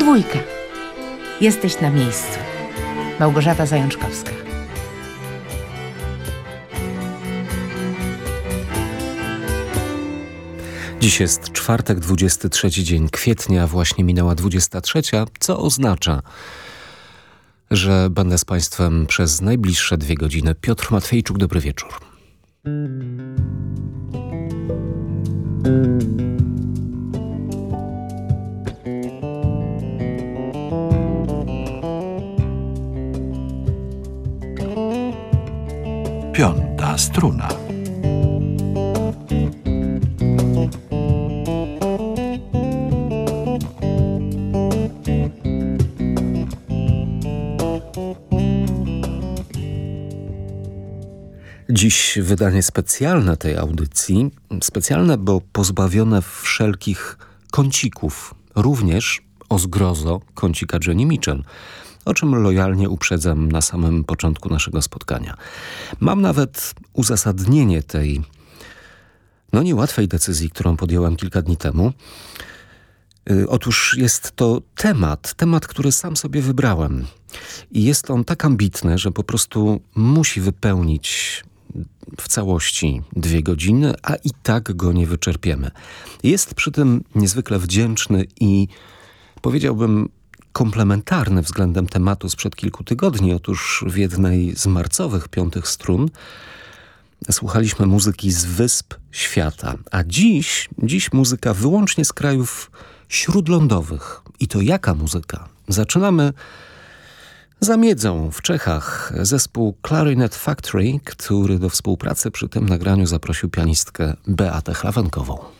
Dwójka. Jesteś na miejscu. Małgorzata Zajączkowska. Dziś jest czwartek, 23 dzień kwietnia, właśnie minęła 23, co oznacza, że będę z Państwem przez najbliższe dwie godziny. Piotr Matwiejczuk, dobry wieczór. Struna. Dziś wydanie specjalne tej audycji. Specjalne, bo pozbawione wszelkich kącików. Również o zgrozo kącika Jenny Mitchell o czym lojalnie uprzedzam na samym początku naszego spotkania. Mam nawet uzasadnienie tej no niełatwej decyzji, którą podjąłem kilka dni temu. Y, otóż jest to temat, temat, który sam sobie wybrałem. I jest on tak ambitny, że po prostu musi wypełnić w całości dwie godziny, a i tak go nie wyczerpiemy. Jest przy tym niezwykle wdzięczny i powiedziałbym komplementarny względem tematu sprzed kilku tygodni. Otóż w jednej z marcowych piątych strun słuchaliśmy muzyki z wysp świata, a dziś, dziś muzyka wyłącznie z krajów śródlądowych. I to jaka muzyka? Zaczynamy za Miedzą w Czechach zespół Clarinet Factory, który do współpracy przy tym nagraniu zaprosił pianistkę Beatę Chlawenkową.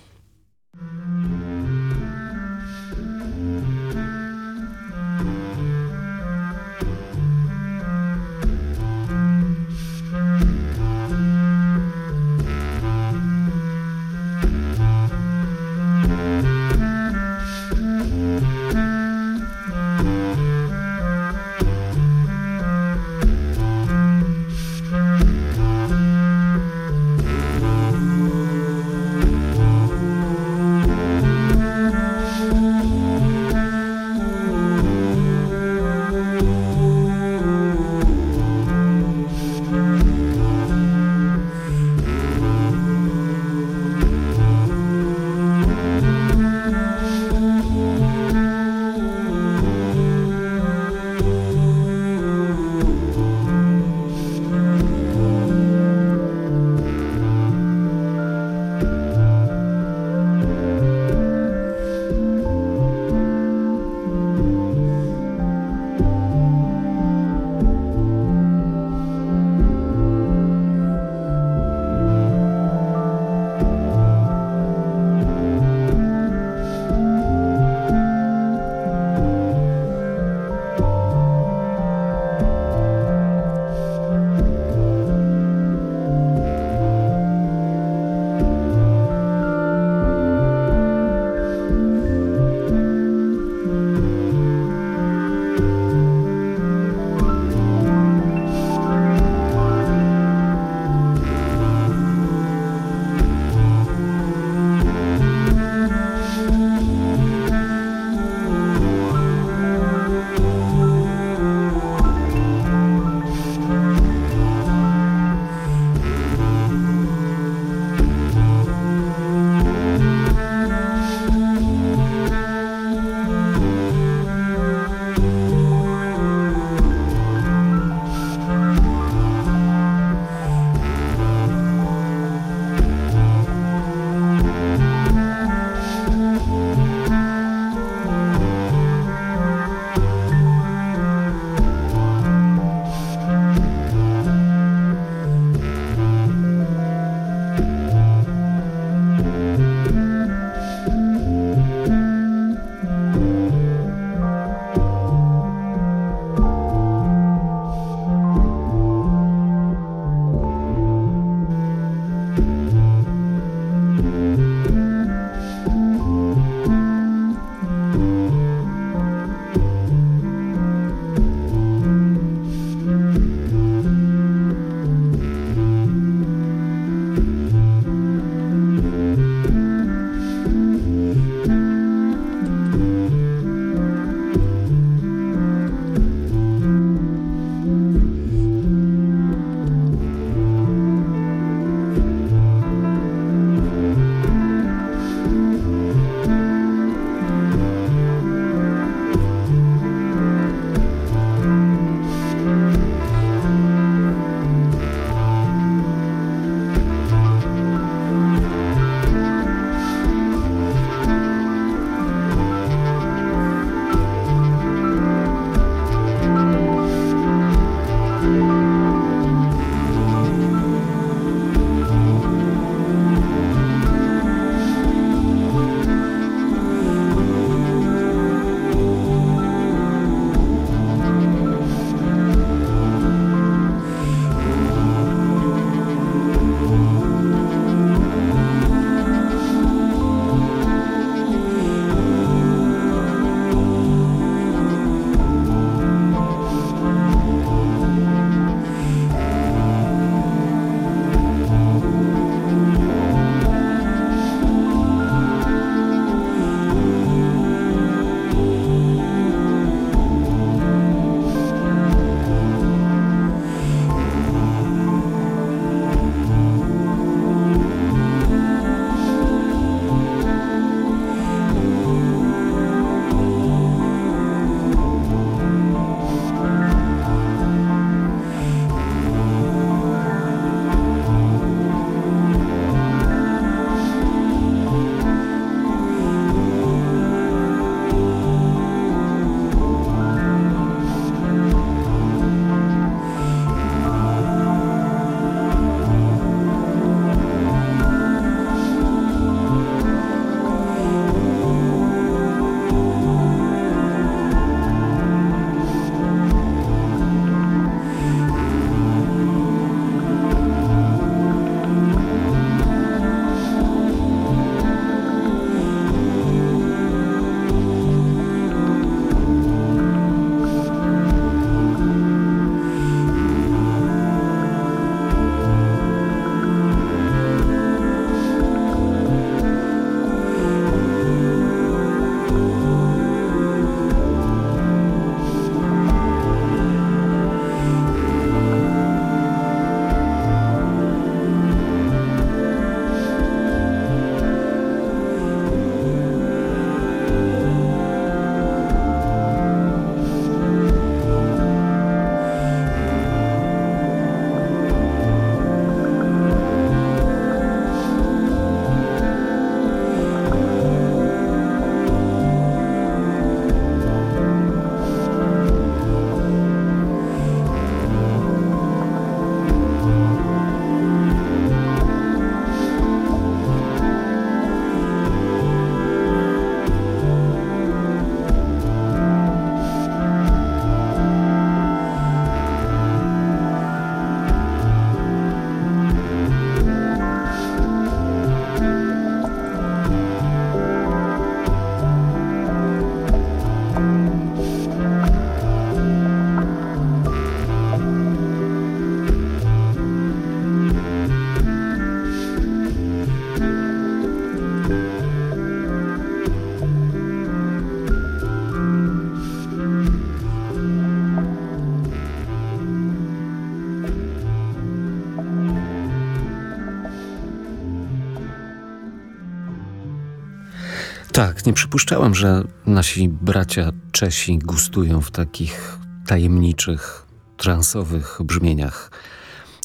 Tak, nie przypuszczałem, że nasi bracia Czesi gustują w takich tajemniczych, transowych brzmieniach.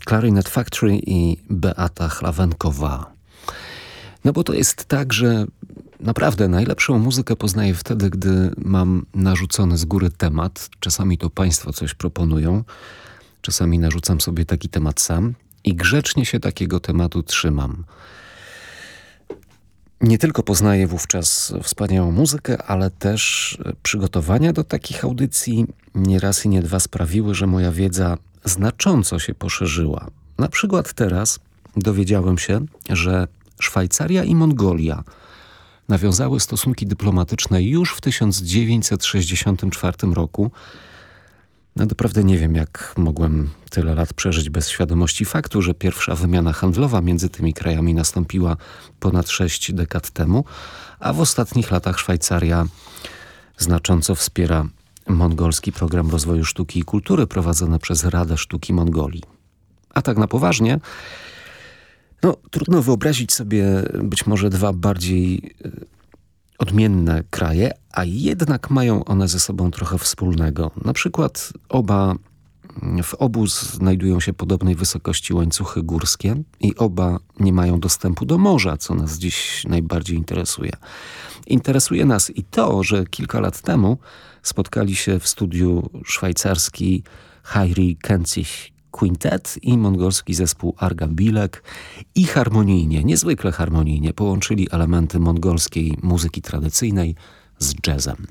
Clarinet Factory i Beata Chlawenkowa. No bo to jest tak, że naprawdę najlepszą muzykę poznaję wtedy, gdy mam narzucony z góry temat. Czasami to państwo coś proponują, czasami narzucam sobie taki temat sam i grzecznie się takiego tematu trzymam. Nie tylko poznaję wówczas wspaniałą muzykę, ale też przygotowania do takich audycji nie raz i nie dwa sprawiły, że moja wiedza znacząco się poszerzyła. Na przykład teraz dowiedziałem się, że Szwajcaria i Mongolia nawiązały stosunki dyplomatyczne już w 1964 roku. No doprawdy nie wiem, jak mogłem tyle lat przeżyć bez świadomości faktu, że pierwsza wymiana handlowa między tymi krajami nastąpiła ponad sześć dekad temu, a w ostatnich latach Szwajcaria znacząco wspiera mongolski program rozwoju sztuki i kultury prowadzony przez Radę Sztuki Mongolii. A tak na poważnie, no trudno wyobrazić sobie być może dwa bardziej e, odmienne kraje, a jednak mają one ze sobą trochę wspólnego. Na przykład oba w obu znajdują się podobnej wysokości łańcuchy górskie i oba nie mają dostępu do morza, co nas dziś najbardziej interesuje. Interesuje nas i to, że kilka lat temu spotkali się w studiu szwajcarski Hayri Kenzich Quintet i mongolski zespół Arga Bilek i harmonijnie, niezwykle harmonijnie połączyli elementy mongolskiej muzyki tradycyjnej z jazzem.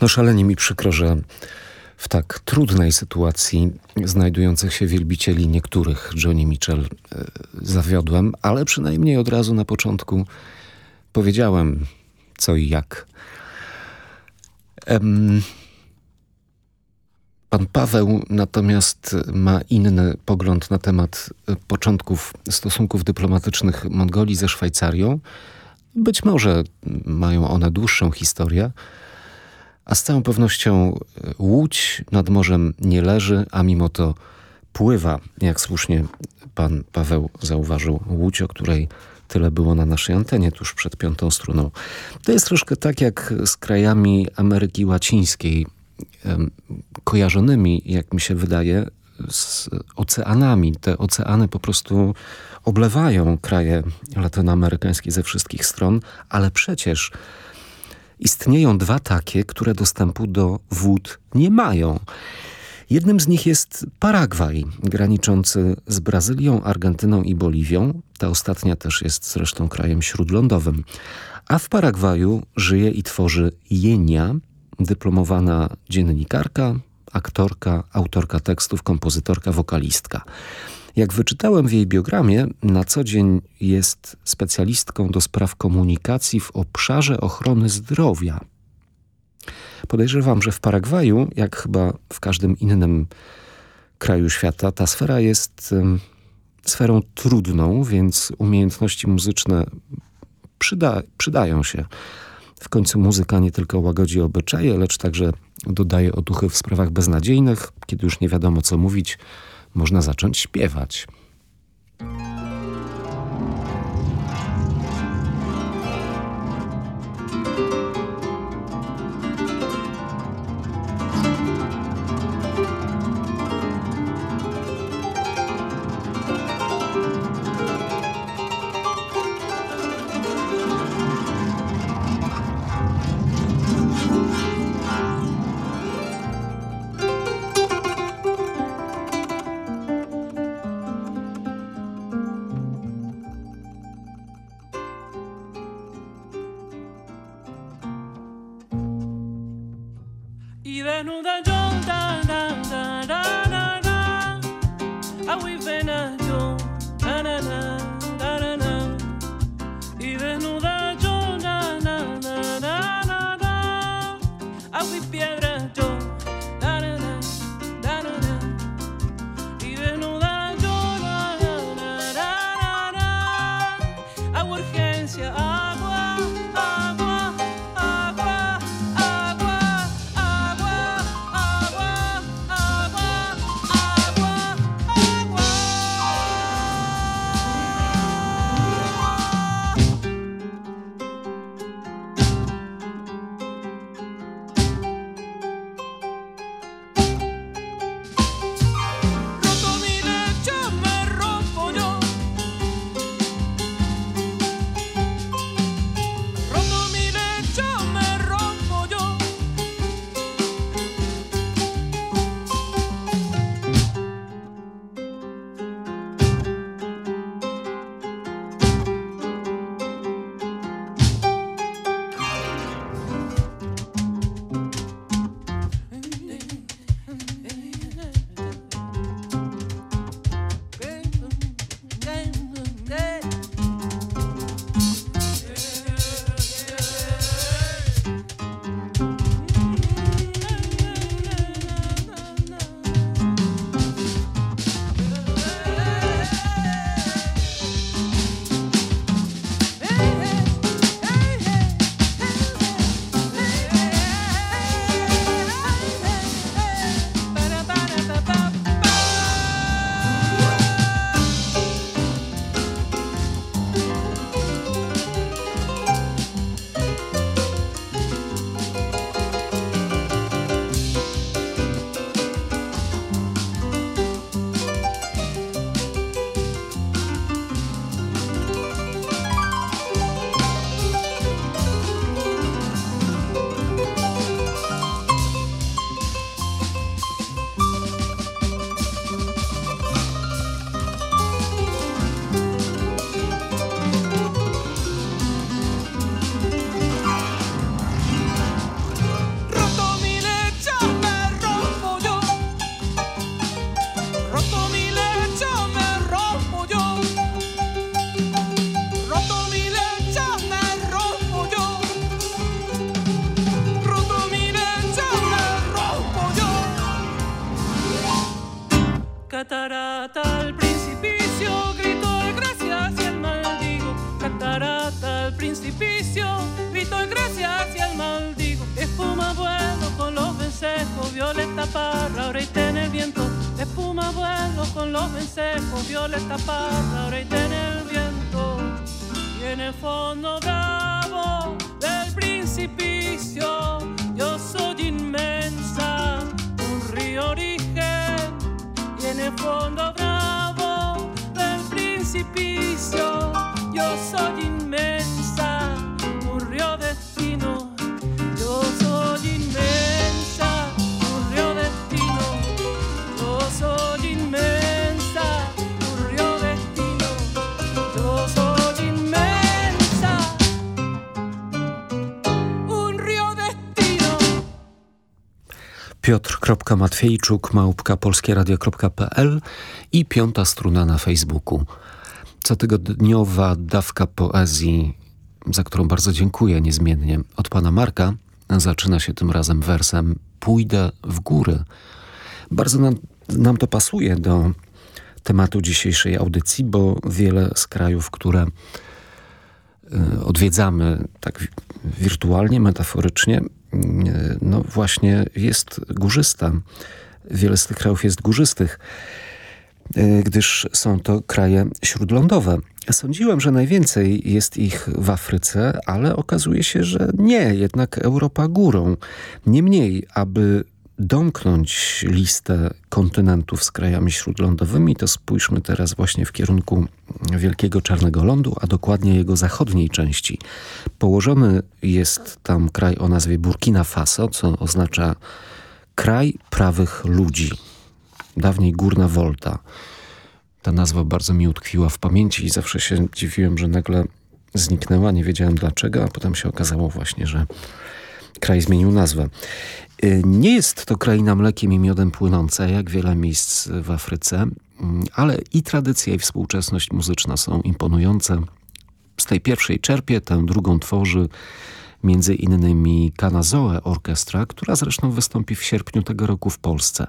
No szalenie mi przykro, że w tak trudnej sytuacji znajdujących się wielbicieli niektórych Johnny Mitchell e, zawiodłem, ale przynajmniej od razu na początku powiedziałem co i jak. Em, Pan Paweł natomiast ma inny pogląd na temat e, początków stosunków dyplomatycznych Mongolii ze Szwajcarią. Być może mają one dłuższą historię, a z całą pewnością e, łódź nad morzem nie leży, a mimo to pływa, jak słusznie pan Paweł zauważył, łódź, o której tyle było na naszej antenie tuż przed piątą struną. To jest troszkę tak jak z krajami Ameryki Łacińskiej, kojarzonymi, jak mi się wydaje, z oceanami. Te oceany po prostu oblewają kraje latynoamerykańskie ze wszystkich stron, ale przecież istnieją dwa takie, które dostępu do wód nie mają. Jednym z nich jest Paragwaj, graniczący z Brazylią, Argentyną i Boliwią. Ta ostatnia też jest zresztą krajem śródlądowym. A w Paragwaju żyje i tworzy Jenia, dyplomowana dziennikarka, aktorka, autorka tekstów, kompozytorka, wokalistka. Jak wyczytałem w jej biogramie, na co dzień jest specjalistką do spraw komunikacji w obszarze ochrony zdrowia. Podejrzewam, że w Paragwaju, jak chyba w każdym innym kraju świata, ta sfera jest um, sferą trudną, więc umiejętności muzyczne przyda przydają się. W końcu muzyka nie tylko łagodzi obyczaje, lecz także dodaje otuchy w sprawach beznadziejnych. Kiedy już nie wiadomo co mówić, można zacząć śpiewać. Parra, ahorita en el viento. Espuma vuelo con los vencejos, violeta parra, ahorita en el viento. Y en el fondo bravo del principicio, yo soy inmensa, un río origen. Y en el fondo bravo del principicio, yo soy inmensa, Piotr.matwiejczuk, małpka polskieradio.pl i piąta struna na Facebooku. Cotygodniowa dawka poezji, za którą bardzo dziękuję niezmiennie, od pana Marka, zaczyna się tym razem wersem Pójdę w góry. Bardzo nam, nam to pasuje do tematu dzisiejszej audycji, bo wiele z krajów, które y, odwiedzamy tak wi- wirtualnie, metaforycznie, no właśnie jest górzysta. Wiele z tych krajów jest górzystych, y, gdyż są to kraje śródlądowe. Sądziłem, że najwięcej jest ich w Afryce, ale okazuje się, że nie, jednak Europa górą. Niemniej, aby domknąć listę kontynentów z krajami śródlądowymi, to spójrzmy teraz właśnie w kierunku Wielkiego Czarnego Lądu, a dokładnie jego zachodniej części. Położony jest tam kraj o nazwie Burkina Faso, co oznacza kraj prawych ludzi. Dawniej Górna Volta. Ta nazwa bardzo mi utkwiła w pamięci i zawsze się dziwiłem, że nagle zniknęła. Nie wiedziałem dlaczego, a potem się okazało właśnie, że kraj zmienił nazwę. Y, Nie jest to kraina mlekiem i miodem płynąca, jak wiele miejsc w Afryce, mm, ale i tradycja, i współczesność muzyczna są imponujące. Z tej pierwszej czerpie, tę drugą tworzy między innymi Kanazoe Orkiestra, która zresztą wystąpi w sierpniu tego roku w Polsce.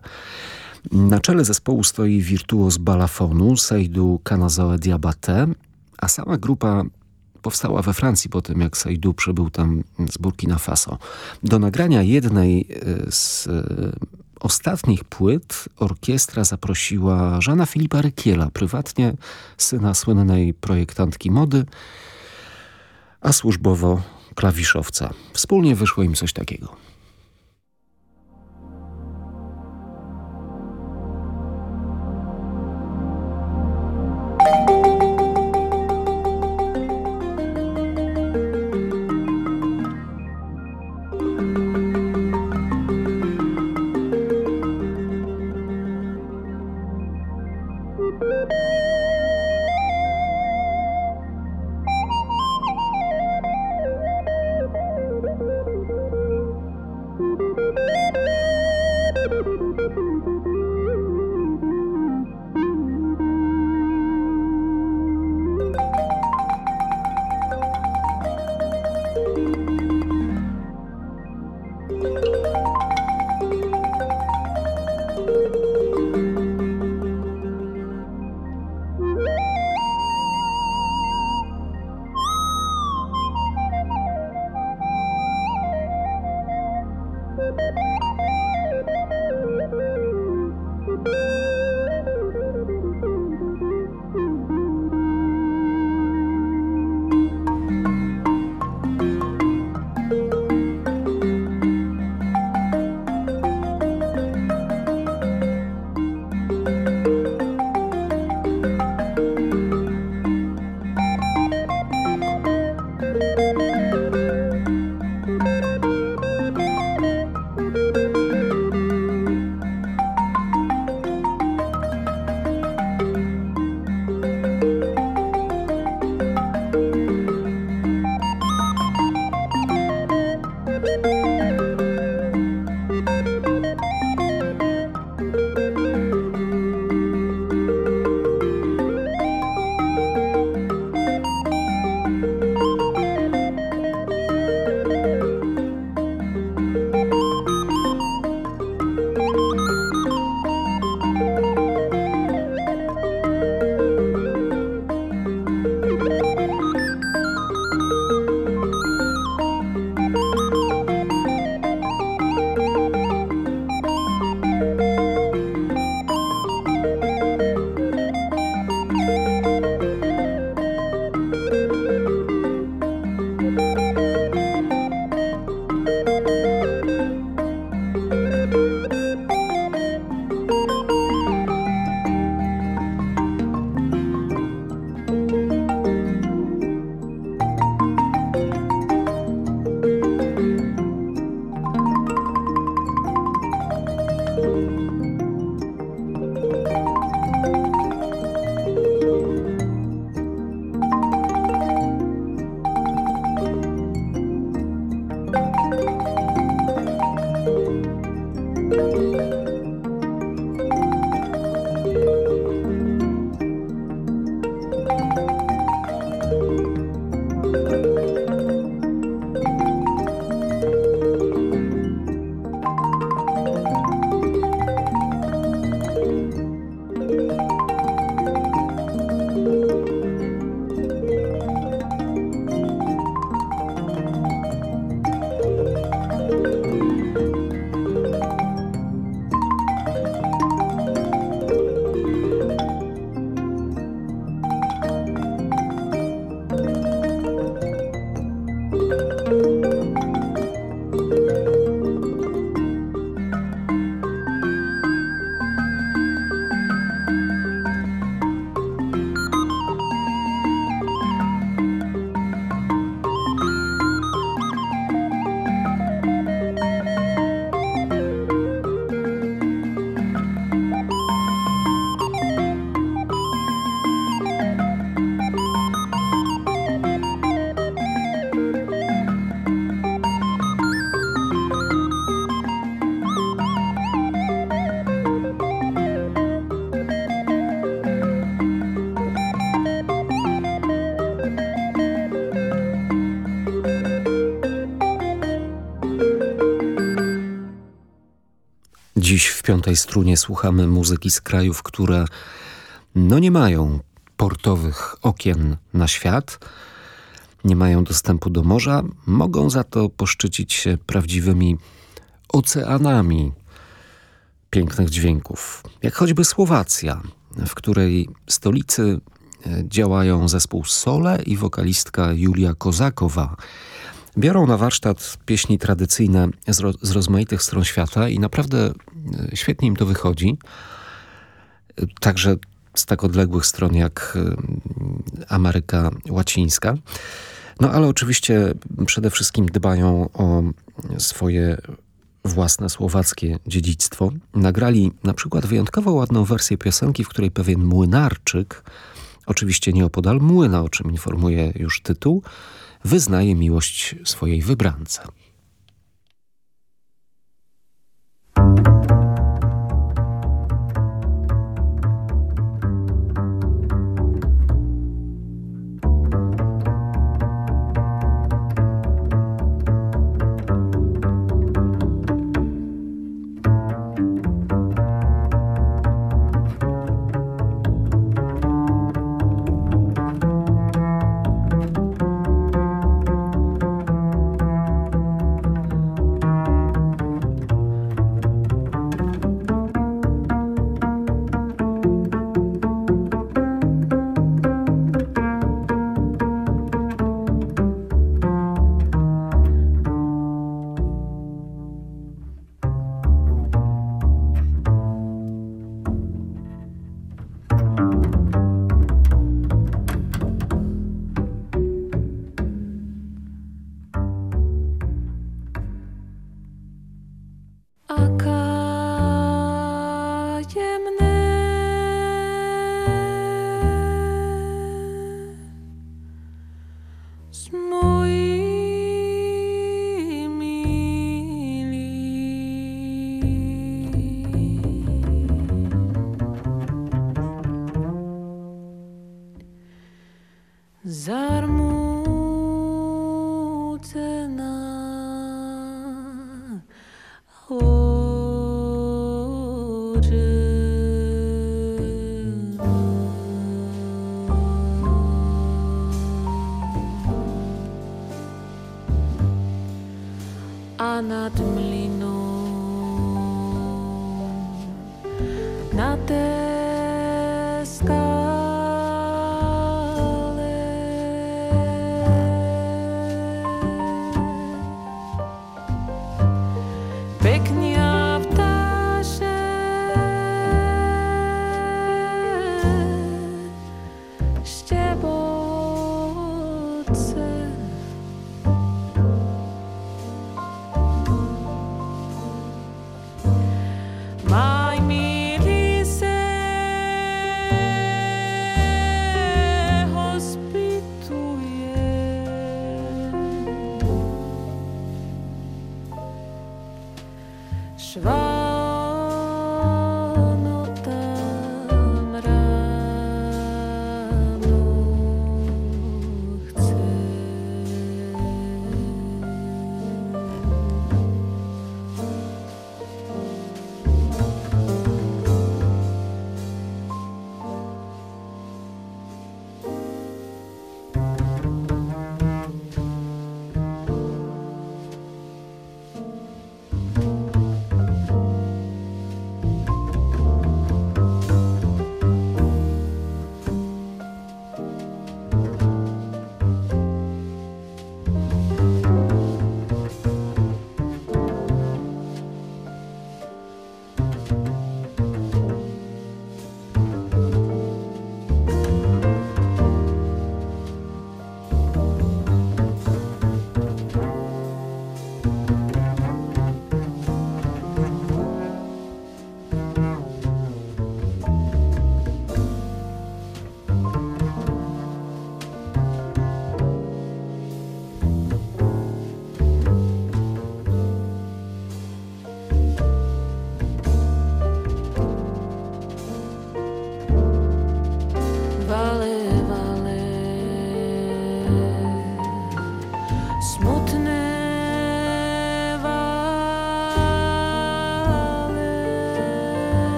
Na czele zespołu stoi wirtuoz balafonu Seydou Kanazoe Diabate, a sama grupa powstała we Francji po tym, jak Seydou przybył tam z Burkina Faso. Do nagrania jednej e, z e, ostatnich płyt orkiestra zaprosiła Żana Filipa Rykiela, prywatnie syna słynnej projektantki mody, a służbowo klawiszowca. Wspólnie wyszło im coś takiego. Piątej strunie słuchamy muzyki z krajów, które no nie mają portowych okien na świat, nie mają dostępu do morza, mogą za to poszczycić się prawdziwymi oceanami pięknych dźwięków. Jak choćby Słowacja, w której stolicy e, działają zespół Sole i wokalistka Julia Kozakowa. Biorą na warsztat pieśni tradycyjne z, ro z rozmaitych stron świata i naprawdę e, świetnie im to wychodzi. E, także z tak odległych stron jak Ameryka Łacińska. No ale oczywiście przede wszystkim dbają o swoje własne słowackie dziedzictwo. Nagrali na przykład wyjątkowo ładną wersję piosenki, w której pewien młynarczyk, oczywiście nieopodal młyna, o czym informuje już tytuł, wyznaje miłość swojej wybrance.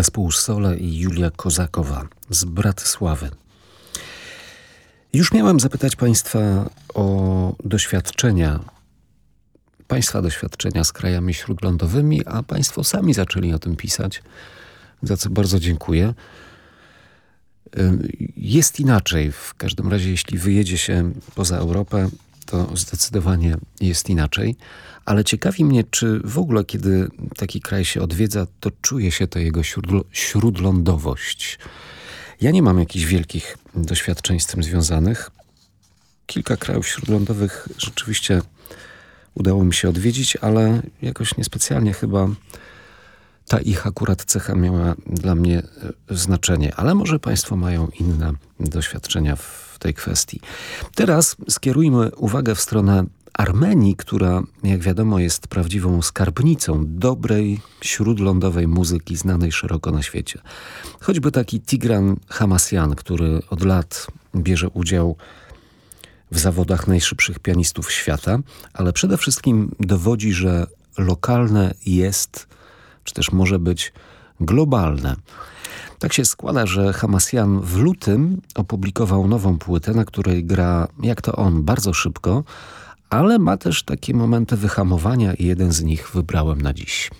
Zespół Sole i Julia Kozakowa z Bratysławy. Już miałem zapytać Państwa o doświadczenia, Państwa doświadczenia z krajami śródlądowymi, a Państwo sami zaczęli o tym pisać, za co bardzo dziękuję. Jest inaczej, w każdym razie jeśli wyjedzie się poza Europę, to zdecydowanie jest inaczej. Ale ciekawi mnie, czy w ogóle, kiedy taki kraj się odwiedza, to czuje się to jego śródlądowość. Ja nie mam jakichś wielkich doświadczeń z tym związanych. Kilka krajów śródlądowych rzeczywiście udało mi się odwiedzić, ale jakoś niespecjalnie chyba ta ich akurat cecha miała dla mnie e, znaczenie. Ale może Państwo mają inne doświadczenia w tej kwestii. Teraz skierujmy uwagę w stronę Armenii, która jak wiadomo jest prawdziwą skarbnicą dobrej, śródlądowej muzyki znanej szeroko na świecie. Choćby taki Tigran Hamasjan, który od lat bierze udział w zawodach najszybszych pianistów świata, ale przede wszystkim dowodzi, że lokalne jest, czy też może być globalne. Tak się składa, że Hamasjan w lutym opublikował nową płytę, na której gra, jak to on, bardzo szybko, ale ma też takie momenty wyhamowania i jeden z nich wybrałem na dziś.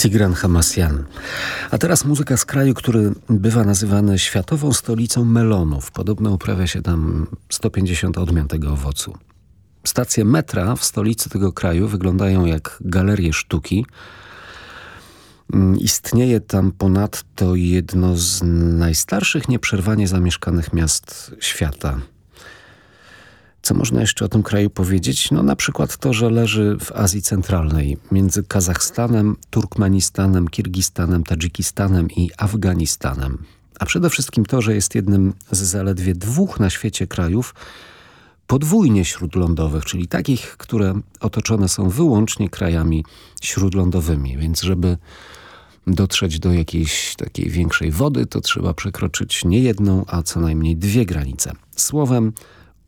Tigran Hamasjan. A teraz muzyka z kraju, który bywa nazywany światową stolicą melonów. Podobno uprawia się tam 150 odmian tego owocu. Stacje metra w stolicy tego kraju wyglądają jak galerie sztuki. Mm, istnieje tam ponadto jedno z najstarszych nieprzerwanie zamieszkanych miast świata. Co można jeszcze o tym kraju powiedzieć? No na przykład to, że leży w Azji Centralnej między Kazachstanem, Turkmenistanem, Kirgistanem, Tadżykistanem i Afganistanem. A przede wszystkim to, że jest jednym z zaledwie dwóch na świecie krajów podwójnie śródlądowych, czyli takich, które otoczone są wyłącznie krajami śródlądowymi. Więc żeby dotrzeć do jakiejś takiej większej wody, to trzeba przekroczyć nie jedną, a co najmniej dwie granice. Słowem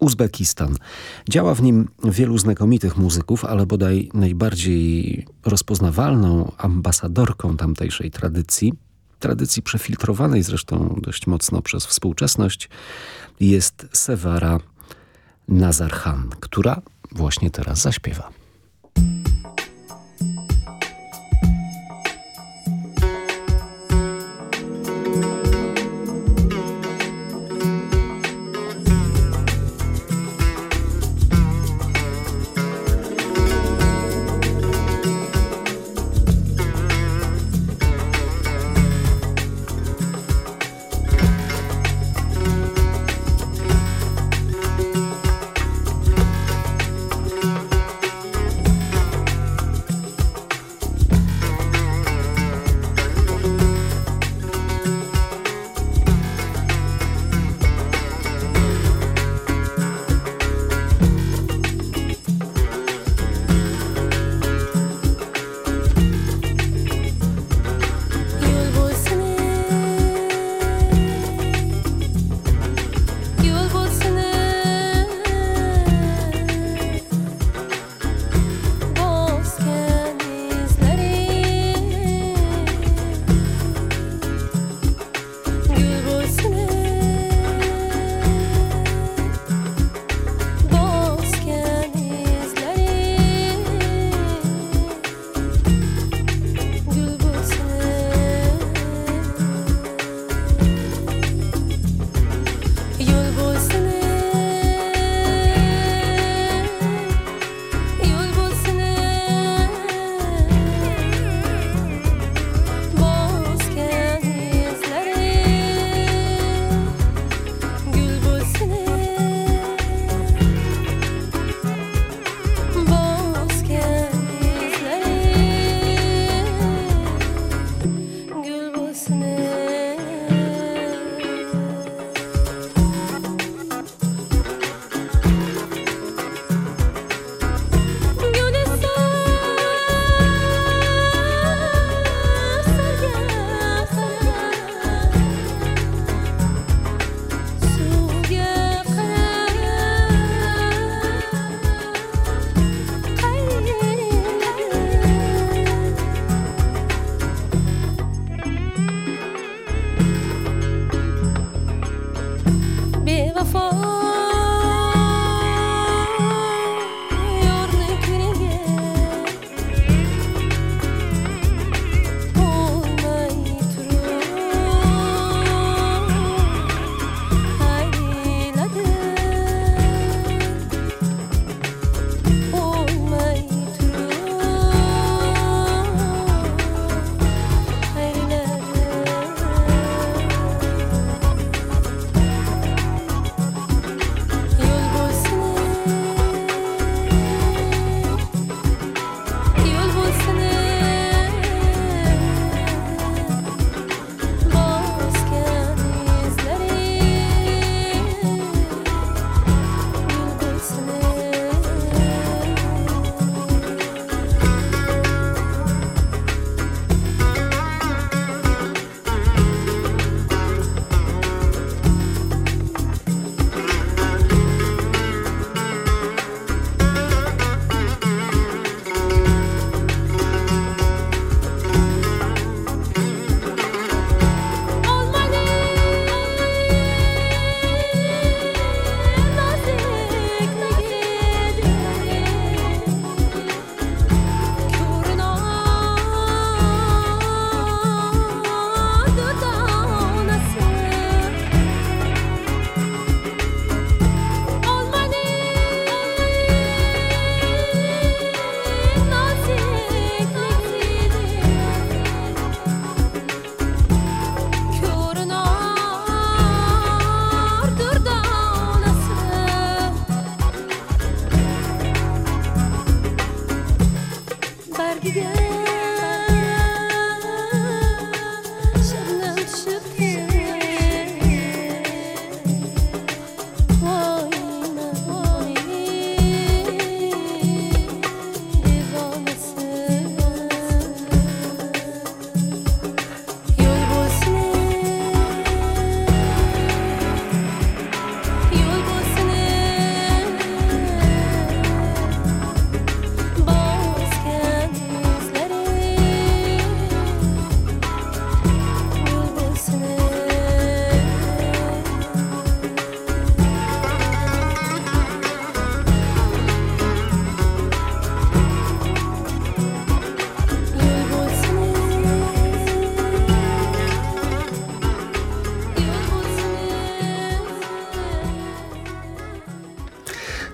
Uzbekistan. Działa w nim wielu znakomitych muzyków, ale bodaj najbardziej rozpoznawalną ambasadorką tamtejszej tradycji, tradycji przefiltrowanej zresztą dość mocno przez współczesność, jest Sevara Nazarhan, która właśnie teraz zaśpiewa.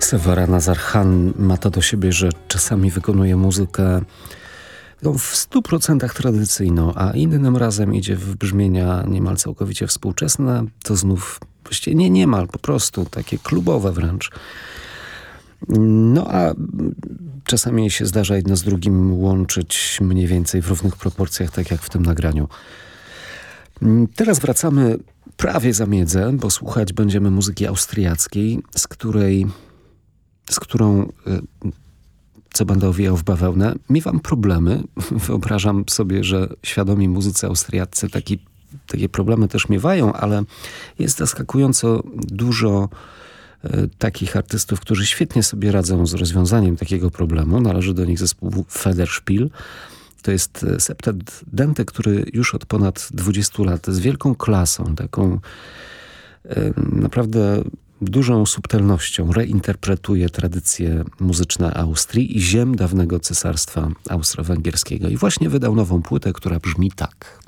Sewara Nazarhan ma to do siebie, że czasami wykonuje muzykę no, w stu procentach tradycyjną, a innym razem idzie w brzmienia niemal całkowicie współczesne, to znów właściwie nie niemal, po prostu takie klubowe wręcz. No a czasami się zdarza jedno z drugim łączyć mniej więcej w równych proporcjach, tak jak w tym nagraniu. Teraz wracamy prawie za miedzę, bo słuchać będziemy muzyki austriackiej, z której z którą y, co będę owijał w bawełnę, miewam problemy. Wyobrażam sobie, że świadomi muzycy austriaccy taki, takie problemy też miewają, ale jest zaskakująco dużo y, takich artystów, którzy świetnie sobie radzą z rozwiązaniem takiego problemu. Należy do nich zespół Federspiel. To jest y, septet dente, który już od ponad 20 lat z wielką klasą, taką naprawdę dużą subtelnością reinterpretuje tradycje muzyczne Austrii i ziem dawnego cesarstwa austro-węgierskiego. I właśnie wydał nową płytę, która brzmi tak.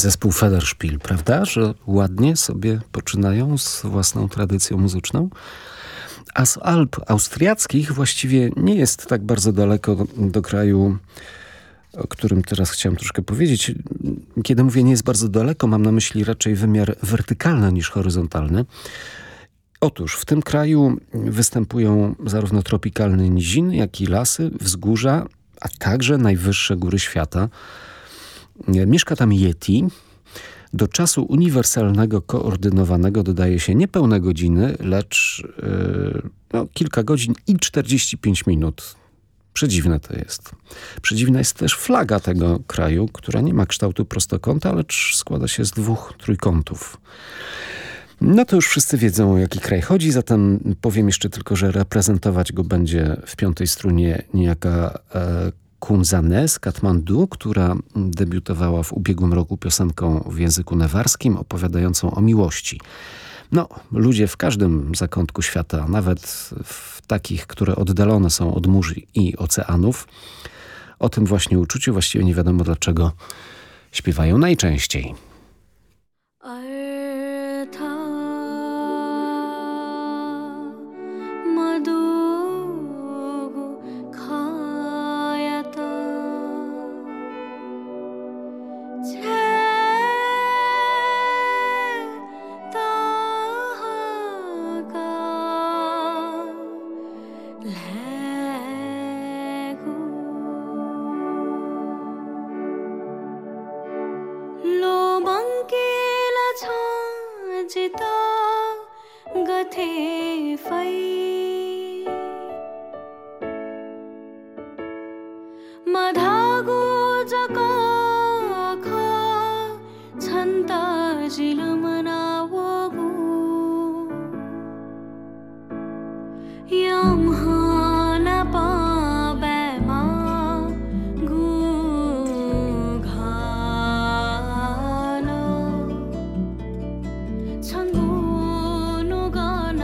Zespół Federspiel, prawda? Że ładnie sobie poczynają z własną tradycją muzyczną. A z Alp austriackich właściwie nie jest tak bardzo daleko do, do kraju, o którym teraz chciałem troszkę powiedzieć. Kiedy mówię nie jest bardzo daleko, mam na myśli raczej wymiar wertykalny niż horyzontalny. Otóż w tym kraju występują zarówno tropikalne niziny, jak i lasy, wzgórza, a także najwyższe góry świata. Mieszka tam Yeti. Do czasu uniwersalnego, koordynowanego dodaje się niepełne godziny, lecz yy, no, kilka godzin i 45 minut. Przedziwne to jest. Przedziwna jest też flaga tego kraju, która nie ma kształtu prostokąta, lecz składa się z dwóch trójkątów. No to już wszyscy wiedzą o jaki kraj chodzi, zatem powiem jeszcze tylko, że reprezentować go będzie w piątej strunie niejaka e, Kunzane z Katmandu, która debiutowała w ubiegłym roku piosenką w języku newarskim opowiadającą o miłości. No, ludzie w każdym zakątku świata, nawet w takich, które oddalone są od mórz i oceanów, o tym właśnie uczuciu właściwie nie wiadomo dlaczego śpiewają najczęściej.